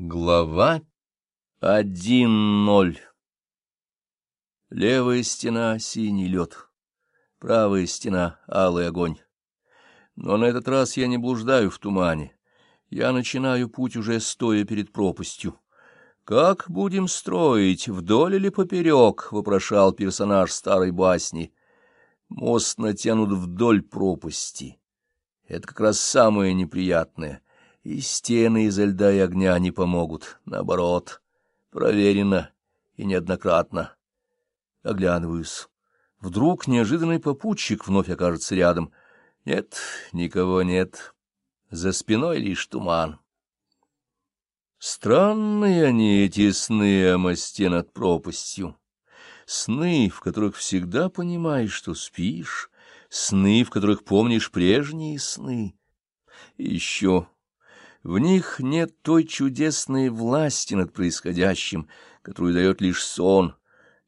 Глава один ноль Левая стена — синий лед, правая стена — алый огонь. Но на этот раз я не блуждаю в тумане. Я начинаю путь уже стоя перед пропастью. «Как будем строить, вдоль или поперек?» — вопрошал персонаж старой басни. Мост натянут вдоль пропасти. Это как раз самое неприятное — и стены изо льда и огня не помогут, наоборот, проверено и неоднократно. Оглядываюсь. Вдруг неожиданный попутчик вновь окажется рядом. Нет, никого нет. За спиной лишь туман. Странные они, эти сны о мосте над пропастью. Сны, в которых всегда понимаешь, что спишь, сны, в которых помнишь прежние сны. И еще в них нет той чудесной власти над происходящим, которую дает лишь сон.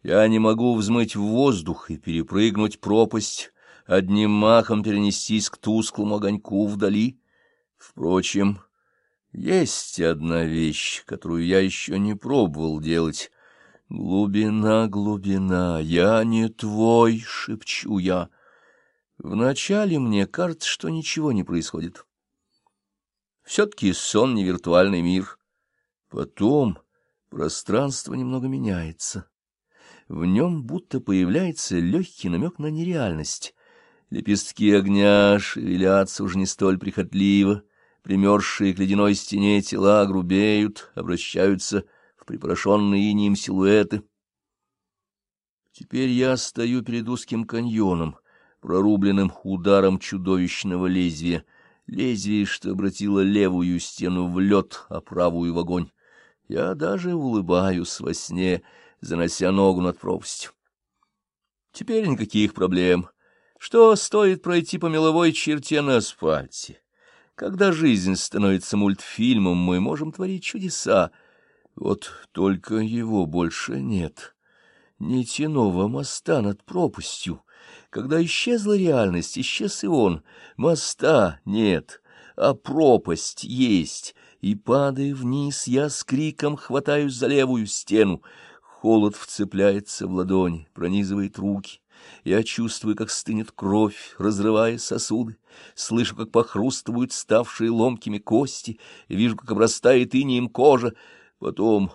Я не могу взмыть в воздух и перепрыгнуть пропасть, одним махом перенестись к тусклому огоньку вдали. Впрочем, есть одна вещь, которую я еще не пробовал делать. Глубина, глубина, я не твой, шепчу я. Вначале мне кажется, что ничего не происходит. Все-таки сон не виртуальный мир. Потом пространство немного меняется. В нем будто появляется легкий намек на нереальность. Лепестки огня шевелятся уже не столь прихотливо, примерзшие к ледяной стене тела грубеют, обращаются в припорошенные инием силуэты. Теперь я стою перед узким каньоном, прорубленным ударом чудовищного лезвия — лезвие, что обратило левую стену в лед, а правую в огонь. Я даже улыбаюсь во сне, занося ногу над пропастью. Теперь никаких проблем. Что стоит пройти по меловой черте на асфальте? Когда жизнь становится мультфильмом, мы можем творить чудеса. Вот только его больше нет. Нитяного моста над пропастью — когда исчезла реальность, исчез и он. Моста нет, а пропасть есть. И, падая вниз, я с криком хватаюсь за левую стену. Холод вцепляется в ладони, пронизывает руки. Я чувствую, как стынет кровь, разрывая сосуды. Слышу, как похрустывают ставшие ломкими кости. Вижу, как обрастает инеем кожа. Потом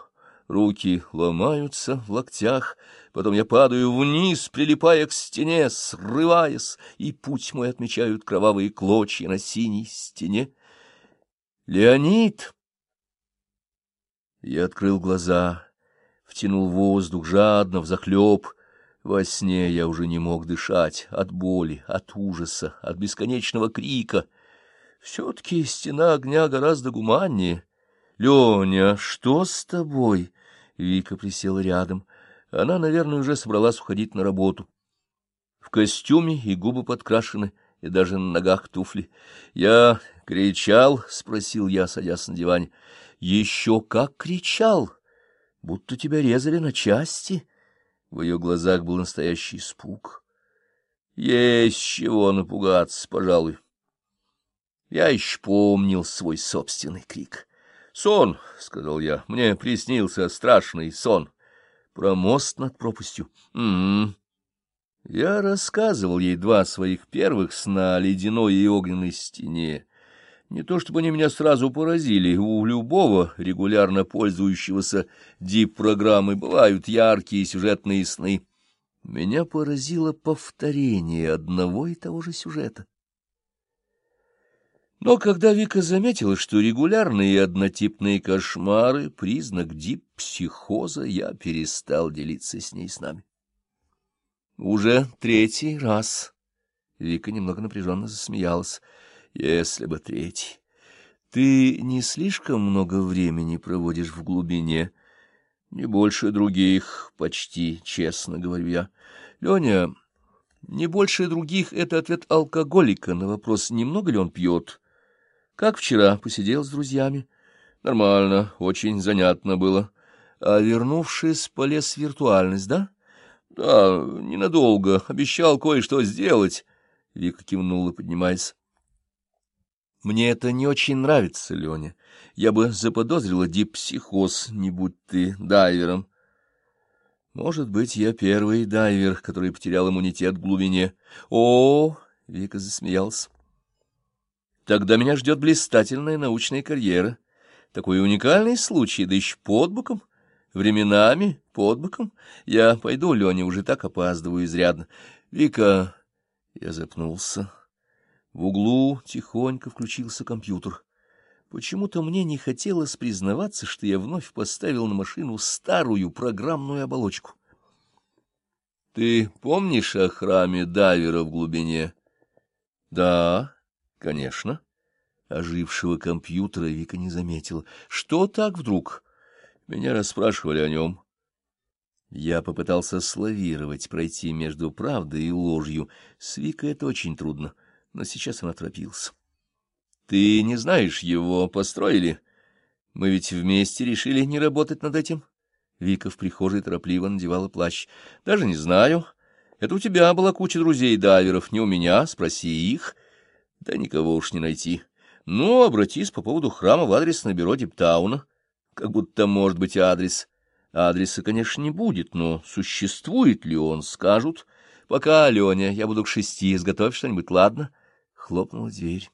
руки ломаются в локтях, потом я падаю вниз, прилипая к стене, срываясь, и путь мой отмечают кровавые клочья на синей стене. Леонид! Я открыл глаза, втянул воздух жадно, взахлеб. Во сне я уже не мог дышать от боли, от ужаса, от бесконечного крика. Все-таки стена огня гораздо гуманнее. — Леня, что с тобой? Вика присела рядом. Она, наверное, уже собралась уходить на работу. В костюме и губы подкрашены, и даже на ногах туфли. Я кричал, — спросил я, садясь на диване. — Еще как кричал! Будто тебя резали на части. В ее глазах был настоящий испуг. Есть чего напугаться, пожалуй. Я еще помнил свой собственный крик — «Сон», — сказал я, — «мне приснился страшный сон. Про мост над пропастью». «М-м-м». Я рассказывал ей два своих первых сна о ледяной и огненной стене. Не то чтобы они меня сразу поразили, у любого регулярно пользующегося дип-программой бывают яркие сюжетные сны. Меня поразило повторение одного и того же сюжета. Но когда Вика заметила, что регулярные и однотипные кошмары — признак диппсихоза, я перестал делиться с ней с нами. Уже третий раз. Вика немного напряженно засмеялась. Если бы третий. Ты не слишком много времени проводишь в глубине? Не больше других, почти, честно говорю я. Леня, не больше других — это ответ алкоголика на вопрос, немного ли он пьет. Как вчера посидел с друзьями. Нормально, очень занятно было. А вернувшись, полез в виртуальность, да? Да, ненадолго. Обещал кое-что сделать. Вика кивнула, поднимаясь. Мне это не очень нравится, Леня. Я бы заподозрила дипсихоз, не будь ты дайвером. Может быть, я первый дайвер, который потерял иммунитет в глубине. О, Вика засмеялся. Тогда меня ждет блистательная научная карьера. Такой уникальный случай, да еще под боком. Временами, под боком. Я пойду, Леня, уже так опаздываю изрядно. Вика... Я запнулся. В углу тихонько включился компьютер. Почему-то мне не хотелось признаваться, что я вновь поставил на машину старую программную оболочку. — Ты помнишь о храме Дайвера в глубине? — Да, конечно. Ожившего компьютера Вика не заметила. — Что так вдруг? Меня расспрашивали о нем. Я попытался славировать, пройти между правдой и ложью. С Викой это очень трудно, но сейчас она торопился. — Ты не знаешь, его построили? Мы ведь вместе решили не работать над этим. Вика в прихожей торопливо надевала плащ. — Даже не знаю. Это у тебя была куча друзей-дайверов, не у меня. Спроси их. Да никого уж не найти. Ну, обратись по поводу храма в адресное бюро Диптауна. Как будто может быть адрес. Адреса, конечно, не будет, но существует ли он, скажут. Пока, Леня, я буду к шести, изготовь что-нибудь, ладно? Хлопнула дверь.